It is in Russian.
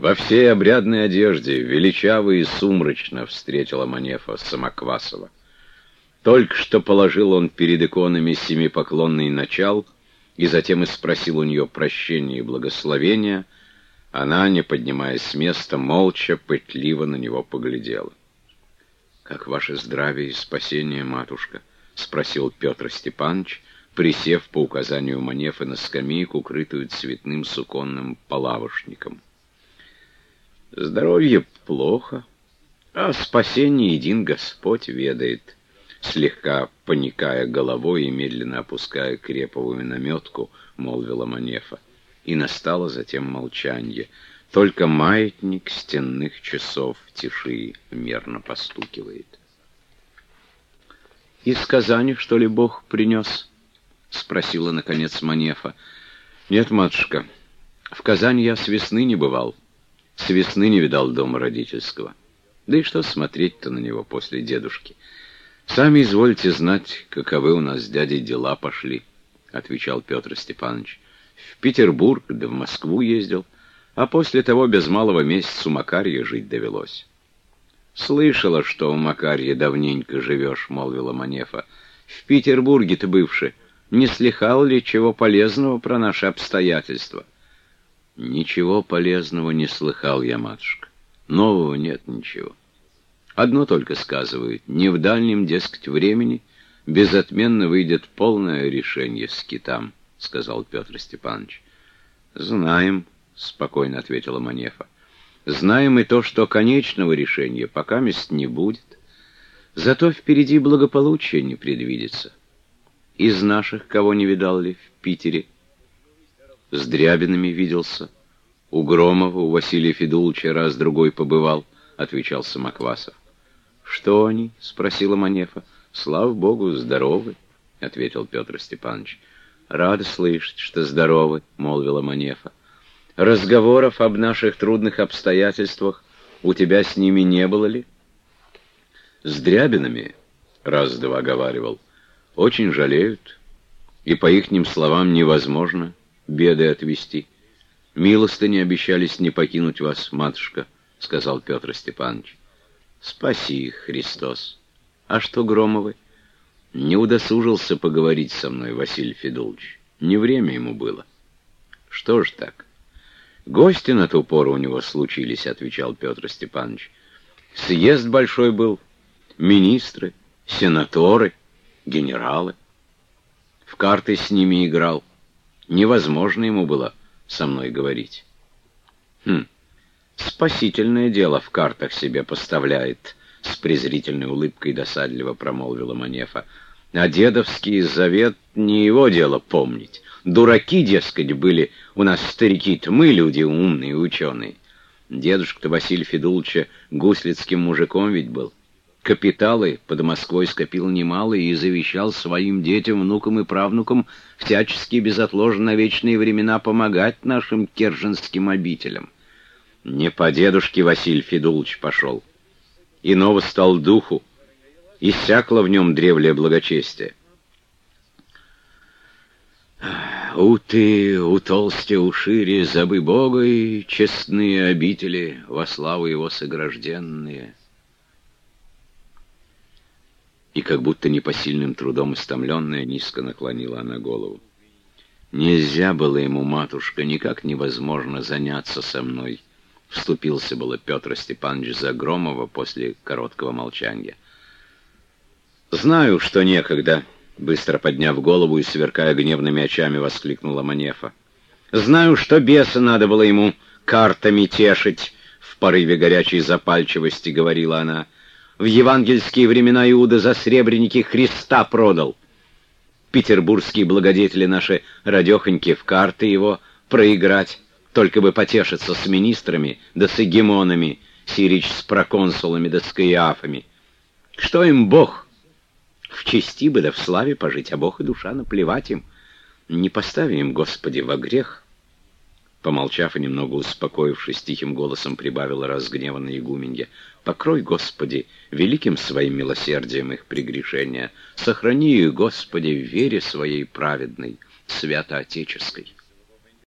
Во всей обрядной одежде, величаво и сумрачно, встретила Манефа Самоквасова. Только что положил он перед иконами семипоклонный начал и затем и спросил у нее прощения и благословения. Она, не поднимаясь с места, молча, пытливо на него поглядела. «Как ваше здравие и спасение, матушка?» — спросил Петр Степанович, присев по указанию Манефы на скамейку, укрытую цветным суконным полавошником. «Здоровье плохо, а спасение един Господь ведает», слегка поникая головой и медленно опуская креповую наметку, молвила Манефа. И настало затем молчанье. Только маятник стенных часов в тиши мерно постукивает. «Из Казани, что ли, Бог принес?» — спросила, наконец, Манефа. «Нет, матушка, в Казани я с весны не бывал. С весны не видал дома родительского. Да и что смотреть-то на него после дедушки?» «Сами извольте знать, каковы у нас с дядей дела пошли», — отвечал Петр Степанович. «В Петербург да в Москву ездил, а после того без малого месяца у Макарья жить довелось». «Слышала, что у Макарья давненько живешь», — молвила Манефа. «В Петербурге ты бывший. Не слыхал ли чего полезного про наши обстоятельства?» «Ничего полезного не слыхал я, матушка. Нового нет ничего». Одно только сказывают, не в дальнем, дескать, времени безотменно выйдет полное решение с китам, сказал Петр Степанович. Знаем, спокойно ответила Манефа. Знаем и то, что конечного решения пока мест не будет. Зато впереди благополучие не предвидится. Из наших кого не видал ли в Питере? С Дрябинами виделся. У Громова, у Василия Федуловича раз-другой побывал, отвечал Самоквасов. «Что они?» — спросила Манефа. «Слава Богу, здоровы», — ответил Петр Степанович. «Рада слышать, что здоровы», — молвила Манефа. «Разговоров об наших трудных обстоятельствах у тебя с ними не было ли?» «С Дрябинами», — раз-два говаривал, — «очень жалеют, и, по ихним словам, невозможно беды отвести. Милостыни обещались не покинуть вас, матушка», — сказал Петр Степанович. Спаси их, Христос. А что Громовы? Не удосужился поговорить со мной Василий Федулович. Не время ему было. Что ж так? Гости на ту пору у него случились, отвечал Петр Степанович. Съезд большой был, министры, сенаторы, генералы. В карты с ними играл. Невозможно ему было со мной говорить. Хм, спасительное дело в картах себе поставляет, — с презрительной улыбкой досадливо промолвила Манефа. А дедовский завет не его дело помнить. Дураки, дескать, были у нас старики-то, мы люди умные, ученые. Дедушка-то Василий Федуловича гуслицким мужиком ведь был. Капиталы под Москвой скопил немало и завещал своим детям, внукам и правнукам всячески безотложно на вечные времена помогать нашим керженским обителям. Не по дедушке Василий Федулович пошел. Иного стал духу, иссякло в нем древлее благочестие. У ты, у толсте, у шире, забы Бога и честные обители, во славу его согражденные. И как будто непосильным трудом истомленная, низко наклонила она голову. Нельзя было ему, матушка, никак невозможно заняться со мной. Вступился было Петр Степанович Загромова после короткого молчания. «Знаю, что некогда», — быстро подняв голову и сверкая гневными очами, воскликнула Манефа. «Знаю, что беса надо было ему картами тешить», — в порыве горячей запальчивости говорила она. «В евангельские времена Иуда за сребреники Христа продал. Петербургские благодетели наши радехоньки в карты его проиграть» только бы потешиться с министрами, да с эгемонами, сирич с проконсулами, да с каиафами. Что им Бог? В чести бы да в славе пожить, а Бог и душа наплевать им. Не поставим Господи, во грех. Помолчав и немного успокоившись, тихим голосом прибавила разгневанная игуменья. «Покрой, Господи, великим своим милосердием их прегрешения. Сохрани их, Господи, в вере своей праведной, свято-отеческой».